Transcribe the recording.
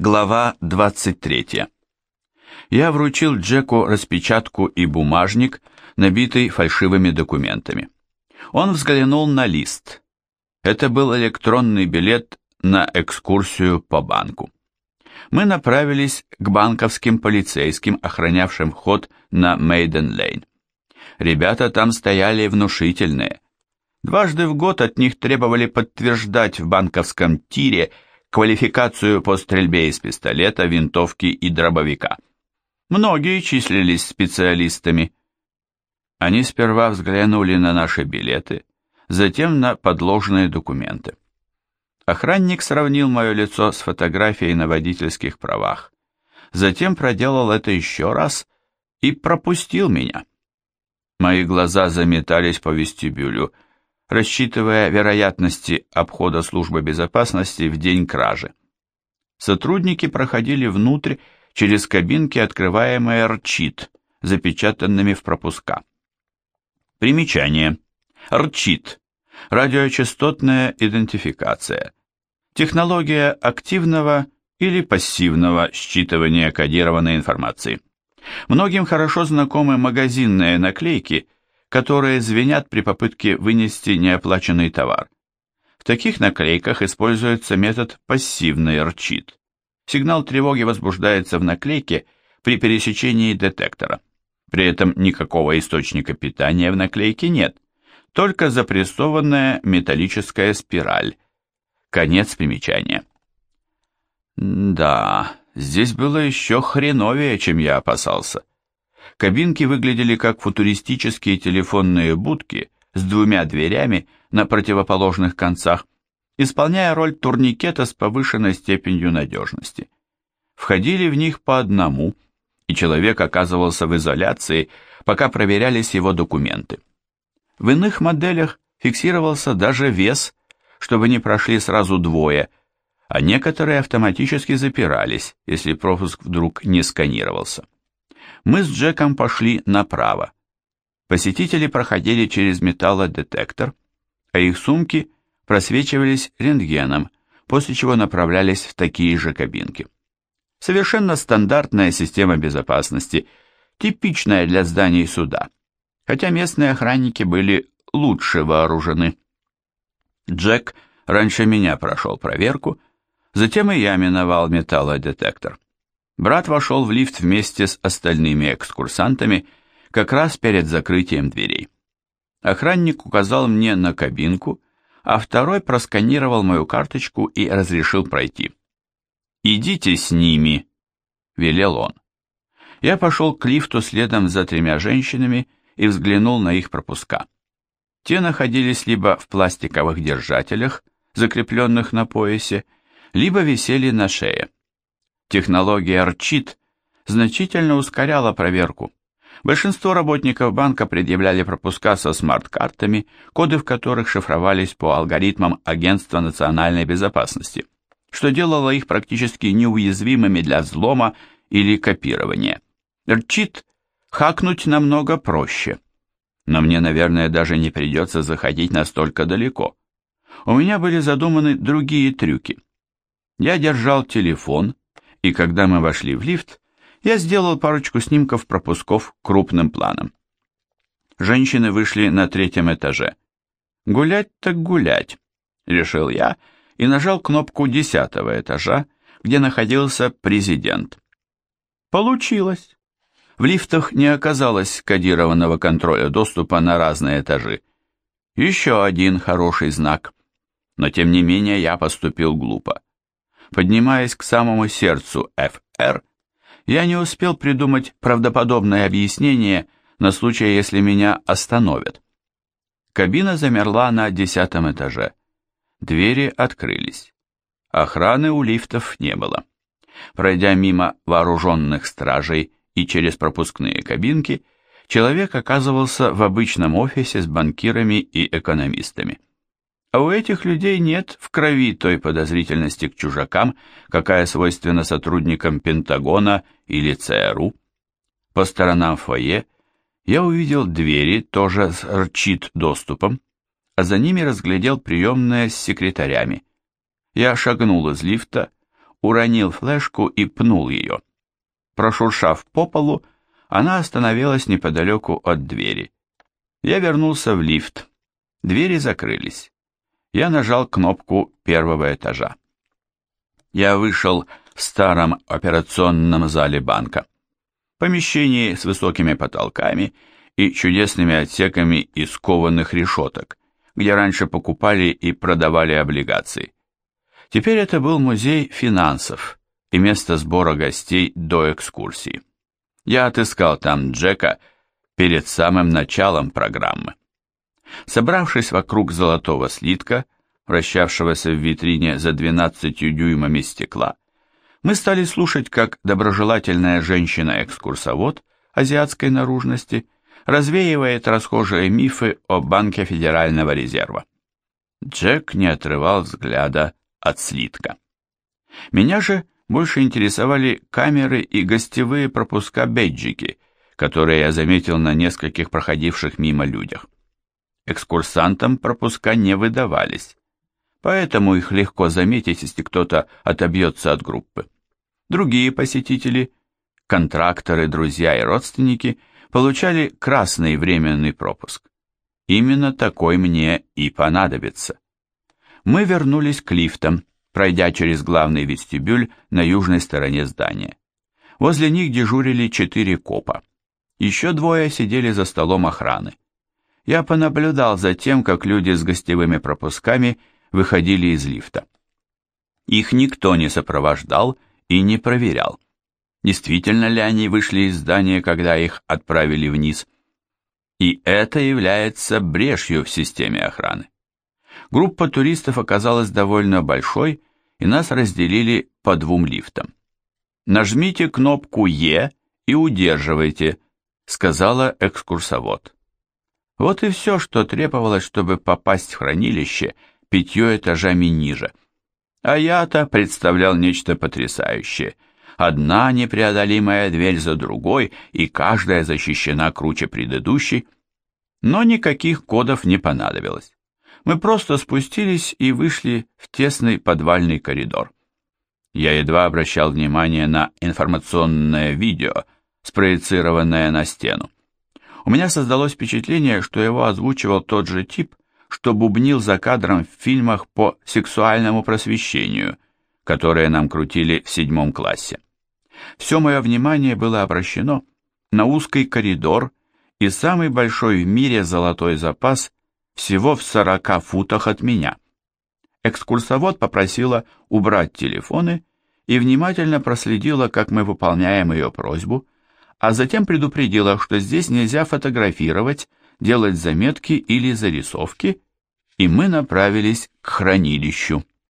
Глава 23. Я вручил Джеку распечатку и бумажник, набитый фальшивыми документами. Он взглянул на лист. Это был электронный билет на экскурсию по банку. Мы направились к банковским полицейским, охранявшим вход на Мейден-Лейн. Ребята там стояли внушительные. Дважды в год от них требовали подтверждать в банковском тире – квалификацию по стрельбе из пистолета, винтовки и дробовика. Многие числились специалистами. Они сперва взглянули на наши билеты, затем на подложные документы. Охранник сравнил мое лицо с фотографией на водительских правах, затем проделал это еще раз и пропустил меня. Мои глаза заметались по вестибюлю, рассчитывая вероятности обхода службы безопасности в день кражи. Сотрудники проходили внутрь через кабинки, открываемые РЧИТ, запечатанными в пропуска. Примечание. РЧИТ. Радиочастотная идентификация. Технология активного или пассивного считывания кодированной информации. Многим хорошо знакомы магазинные наклейки – которые звенят при попытке вынести неоплаченный товар. В таких наклейках используется метод пассивный рчит. Сигнал тревоги возбуждается в наклейке при пересечении детектора. При этом никакого источника питания в наклейке нет, только запрессованная металлическая спираль. Конец примечания. Да, здесь было еще хреновее, чем я опасался. Кабинки выглядели как футуристические телефонные будки с двумя дверями на противоположных концах, исполняя роль турникета с повышенной степенью надежности. Входили в них по одному, и человек оказывался в изоляции, пока проверялись его документы. В иных моделях фиксировался даже вес, чтобы не прошли сразу двое, а некоторые автоматически запирались, если пропуск вдруг не сканировался мы с Джеком пошли направо. Посетители проходили через металлодетектор, а их сумки просвечивались рентгеном, после чего направлялись в такие же кабинки. Совершенно стандартная система безопасности, типичная для зданий суда, хотя местные охранники были лучше вооружены. Джек раньше меня прошел проверку, затем и я миновал металлодетектор. Брат вошел в лифт вместе с остальными экскурсантами как раз перед закрытием дверей. Охранник указал мне на кабинку, а второй просканировал мою карточку и разрешил пройти. «Идите с ними», — велел он. Я пошел к лифту следом за тремя женщинами и взглянул на их пропуска. Те находились либо в пластиковых держателях, закрепленных на поясе, либо висели на шее. Технология РЧИТ значительно ускоряла проверку. Большинство работников банка предъявляли пропуска со смарт-картами, коды в которых шифровались по алгоритмам Агентства национальной безопасности, что делало их практически неуязвимыми для взлома или копирования. РЧИТ хакнуть намного проще. Но мне, наверное, даже не придется заходить настолько далеко. У меня были задуманы другие трюки. Я держал телефон, и когда мы вошли в лифт, я сделал парочку снимков пропусков крупным планом. Женщины вышли на третьем этаже. «Гулять так гулять», — решил я и нажал кнопку десятого этажа, где находился президент. Получилось. В лифтах не оказалось кодированного контроля доступа на разные этажи. Еще один хороший знак. Но тем не менее я поступил глупо. Поднимаясь к самому сердцу ФР, я не успел придумать правдоподобное объяснение на случай, если меня остановят. Кабина замерла на десятом этаже. Двери открылись. Охраны у лифтов не было. Пройдя мимо вооруженных стражей и через пропускные кабинки, человек оказывался в обычном офисе с банкирами и экономистами. А у этих людей нет в крови той подозрительности к чужакам, какая свойственна сотрудникам Пентагона или ЦРУ. По сторонам фойе я увидел двери, тоже с рчит доступом, а за ними разглядел приемные с секретарями. Я шагнул из лифта, уронил флешку и пнул ее. Прошуршав по полу, она остановилась неподалеку от двери. Я вернулся в лифт. Двери закрылись. Я нажал кнопку первого этажа. Я вышел в старом операционном зале банка. Помещении с высокими потолками и чудесными отсеками из кованых решеток, где раньше покупали и продавали облигации. Теперь это был музей финансов и место сбора гостей до экскурсии. Я отыскал там Джека перед самым началом программы. Собравшись вокруг золотого слитка, вращавшегося в витрине за 12 дюймами стекла, мы стали слушать, как доброжелательная женщина-экскурсовод азиатской наружности развеивает расхожие мифы о Банке Федерального резерва. Джек не отрывал взгляда от слитка. Меня же больше интересовали камеры и гостевые пропуска-бейджики, которые я заметил на нескольких проходивших мимо людях. Экскурсантам пропуска не выдавались, поэтому их легко заметить, если кто-то отобьется от группы. Другие посетители, контракторы, друзья и родственники получали красный временный пропуск. Именно такой мне и понадобится. Мы вернулись к лифтам, пройдя через главный вестибюль на южной стороне здания. Возле них дежурили четыре копа. Еще двое сидели за столом охраны. Я понаблюдал за тем, как люди с гостевыми пропусками выходили из лифта. Их никто не сопровождал и не проверял. Действительно ли они вышли из здания, когда их отправили вниз? И это является брешью в системе охраны. Группа туристов оказалась довольно большой, и нас разделили по двум лифтам. «Нажмите кнопку «Е» и удерживайте», — сказала экскурсовод. Вот и все, что требовалось, чтобы попасть в хранилище пятью этажами ниже. А я-то представлял нечто потрясающее. Одна непреодолимая дверь за другой, и каждая защищена круче предыдущей. Но никаких кодов не понадобилось. Мы просто спустились и вышли в тесный подвальный коридор. Я едва обращал внимание на информационное видео, спроецированное на стену. У меня создалось впечатление, что его озвучивал тот же тип, что бубнил за кадром в фильмах по сексуальному просвещению, которые нам крутили в седьмом классе. Все мое внимание было обращено на узкий коридор и самый большой в мире золотой запас всего в 40 футах от меня. Экскурсовод попросила убрать телефоны и внимательно проследила, как мы выполняем ее просьбу, а затем предупредила, что здесь нельзя фотографировать, делать заметки или зарисовки, и мы направились к хранилищу.